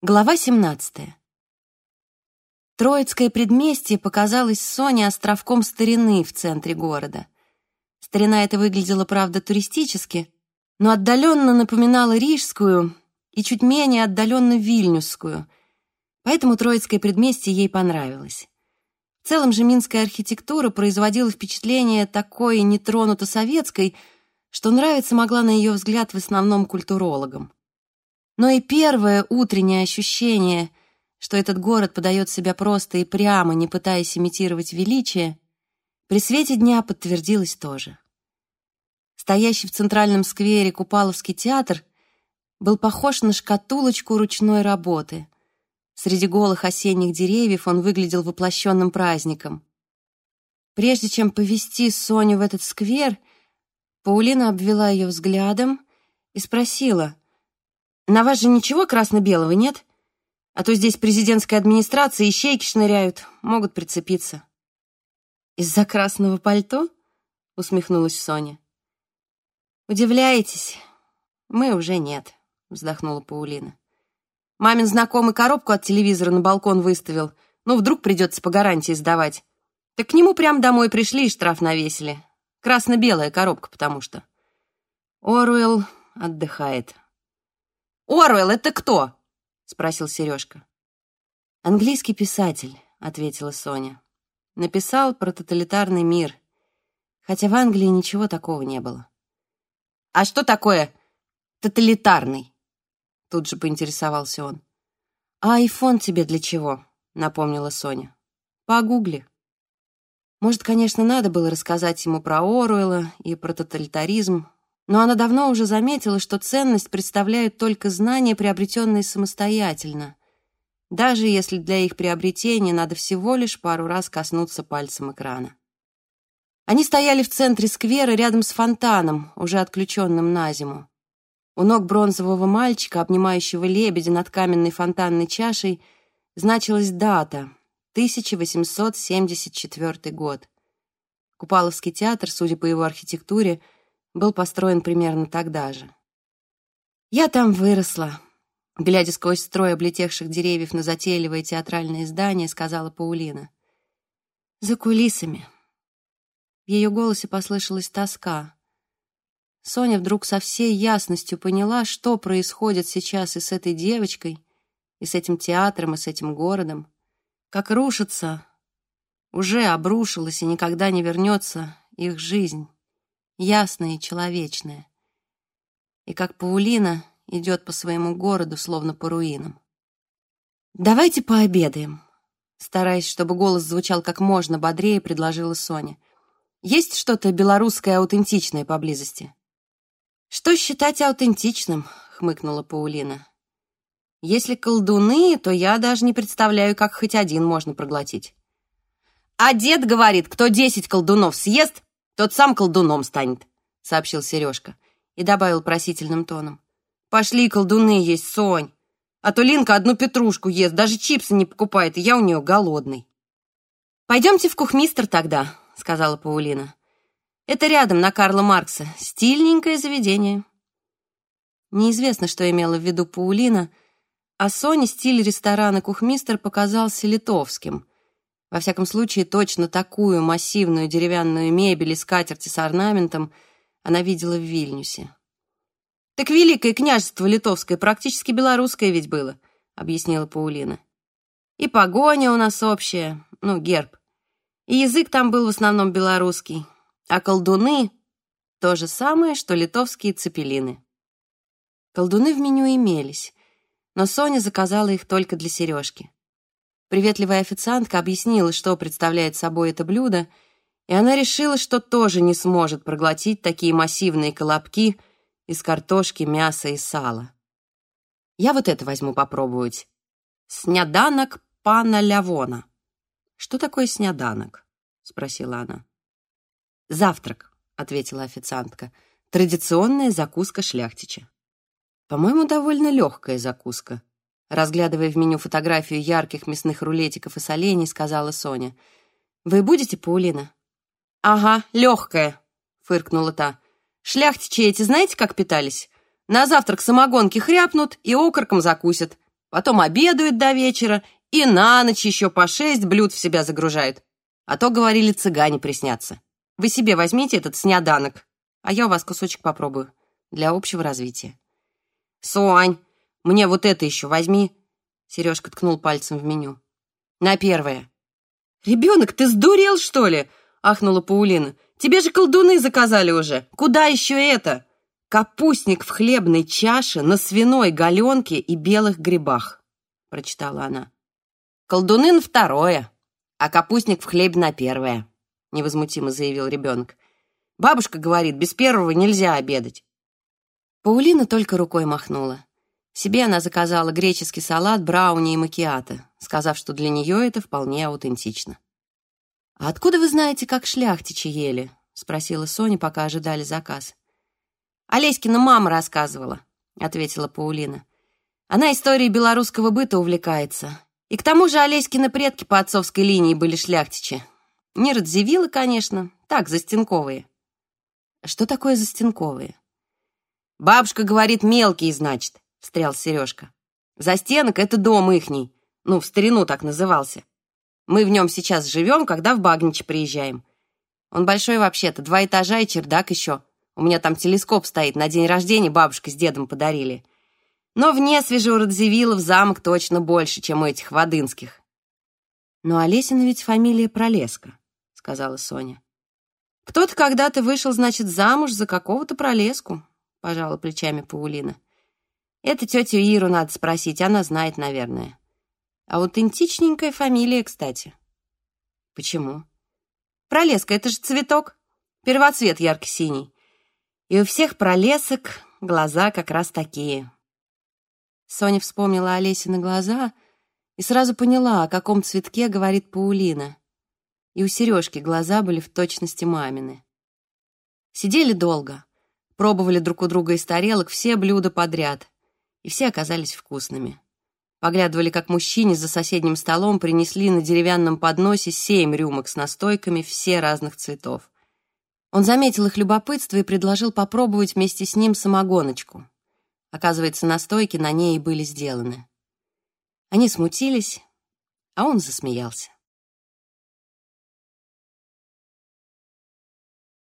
Глава 17. Троицкое предместье показалось Соне островком старины в центре города. Старина эта выглядела, правда, туристически, но отдаленно напоминала рижскую и чуть менее отдаленно вильнюсскую, поэтому Троицкое предместье ей понравилось. В целом же минская архитектура производила впечатление такой нетронуто советской, что нравиться могла на ее взгляд в основном культурологам. Но и первое утреннее ощущение, что этот город подает себя просто и прямо, не пытаясь имитировать величие, при свете дня подтвердилось тоже. Стоящий в центральном сквере Купаловский театр был похож на шкатулочку ручной работы. Среди голых осенних деревьев он выглядел воплощенным праздником. Прежде чем повести Соню в этот сквер, Паулина обвела ее взглядом и спросила, на вас же ничего красно-белого нет? А то здесь президентская администрация и щейки шныряют, могут прицепиться. Из-за красного пальто? Усмехнулась Соня. Удивляетесь? Мы уже нет, вздохнула Паулина. Мамин знакомый коробку от телевизора на балкон выставил. Ну, вдруг придется по гарантии сдавать. Так к нему прям домой пришли и штраф навесили. Красно-белая коробка, потому что. Оруэлл отдыхает. «Оруэлл — это кто?» — спросил Сережка. «Английский писатель», — ответила Соня. «Написал про тоталитарный мир, хотя в Англии ничего такого не было». «А что такое тоталитарный?» Тут же поинтересовался он. «А айфон тебе для чего?» — напомнила Соня. «Погугли». Может, конечно, надо было рассказать ему про Оруэлла и про тоталитаризм, но она давно уже заметила, что ценность представляют только знания, приобретенные самостоятельно, даже если для их приобретения надо всего лишь пару раз коснуться пальцем экрана. Они стояли в центре сквера рядом с фонтаном, уже отключенным на зиму. У ног бронзового мальчика, обнимающего лебедя над каменной фонтанной чашей, значилась дата — 1874 год. Купаловский театр, судя по его архитектуре, — был построен примерно тогда же. Я там выросла, глядя сквозь строй облетевших деревьев на затейливое театральное здание, сказала Паулина. За кулисами. В ее голосе послышалась тоска. Соня вдруг со всей ясностью поняла, что происходит сейчас и с этой девочкой, и с этим театром, и с этим городом. Как рушится, уже обрушилась и никогда не вернется их жизнь ясное и человечное. И как Паулина идет по своему городу, словно по руинам. «Давайте пообедаем», стараясь, чтобы голос звучал как можно бодрее, предложила Соня. «Есть что-то белорусское аутентичное поблизости?» «Что считать аутентичным?» — хмыкнула Паулина. «Если колдуны, то я даже не представляю, как хоть один можно проглотить». «А дед говорит, кто десять колдунов съест, тот сам колдуном станет», — сообщил Сережка и добавил просительным тоном. «Пошли колдуны есть, Сонь, а то Линка одну петрушку ест, даже чипсы не покупает, и я у нее голодный». «Пойдемте в кухмистер тогда», — сказала Паулина. «Это рядом, на Карла Маркса. Стильненькое заведение». Неизвестно, что имела в виду Паулина, а Соне стиль ресторана «Кухмистер» показался литовским. Во всяком случае, точно такую массивную деревянную мебель и скатерти с орнаментом она видела в Вильнюсе. «Так Великое княжество Литовское практически белорусское ведь было», — объяснила Паулина. «И погоня у нас общая, ну, герб. И язык там был в основном белорусский, а колдуны — то же самое, что литовские цепелины». Колдуны в меню имелись, но Соня заказала их только для Сережки. Приветливая официантка объяснила, что представляет собой это блюдо, и она решила, что тоже не сможет проглотить такие массивные колобки из картошки, мяса и сала. Я вот это возьму попробовать. Сняданок пана Лявона. Что такое сняданок? спросила она. Завтрак, ответила официантка. Традиционная закуска шляхтича. По-моему, довольно легкая закуска. Разглядывая в меню фотографию ярких мясных рулетиков и солений, сказала Соня. «Вы будете, Паулина?» «Ага, легкая», — фыркнула та. «Шляхтичи эти знаете, как питались? На завтрак самогонки хряпнут и окорком закусят. потом обедают до вечера и на ночь еще по шесть блюд в себя загружают. А то, говорили, цыгане приснятся. Вы себе возьмите этот снеданок, а я у вас кусочек попробую для общего развития. Сонь, мне вот это еще возьми. Сережка ткнул пальцем в меню. На первое. Ребенок, ты сдурел, что ли? Ахнула Паулина. Тебе же колдуны заказали уже. Куда еще это? Капустник в хлебной чаше на свиной галенке и белых грибах, прочитала она. Колдуны на второе, а капустник в хлебе на первое, невозмутимо заявил ребенок. Бабушка говорит, без первого нельзя обедать. Паулина только рукой махнула. Себе она заказала греческий салат, брауни и макиато, сказав, что для нее это вполне аутентично. «А откуда вы знаете, как шляхтичи ели?» — спросила Соня, пока ожидали заказ. «Олеськина мама рассказывала», — ответила Паулина. «Она историей белорусского быта увлекается. И к тому же Олеськины предки по отцовской линии были шляхтичи. Не Радзивиллы, конечно, так, застенковые». «Что такое застенковые?» «Бабушка говорит, мелкие, значит», — встрял Сережка. «Застенок — это дом ихний. Ну, в старину так назывался. Мы в нем сейчас живем, когда в Багниче приезжаем. Он большой вообще-то, два этажа и чердак еще. У меня там телескоп стоит, на день рождения бабушка с дедом подарили. Но вне Свежеуродзивиллов замок точно больше, чем у этих Водынских. «Но Олесина ведь фамилия Пролеска», — сказала Соня. «Кто-то когда-то вышел, значит, замуж за какого-то Пролеску», — пожала плечами Паулина. «Это тетю Иру надо спросить, она знает, наверное». Аутентичненькая фамилия, кстати. Почему? Пролеска — это же цветок. Первоцвет ярко-синий. И у всех пролесок глаза как раз такие. Соня вспомнила Олесины глаза и сразу поняла, о каком цветке говорит Паулина. И у Сережки глаза были в точности мамины. Сидели долго, пробовали друг у друга из тарелок все блюда подряд, и все оказались вкусными. Поглядывали, как мужчине за соседним столом принесли на деревянном подносе семь рюмок с настойками, все разных цветов. Он заметил их любопытство и предложил попробовать вместе с ним самогоночку. Оказывается, настойки на ней и были сделаны. Они смутились, а он засмеялся.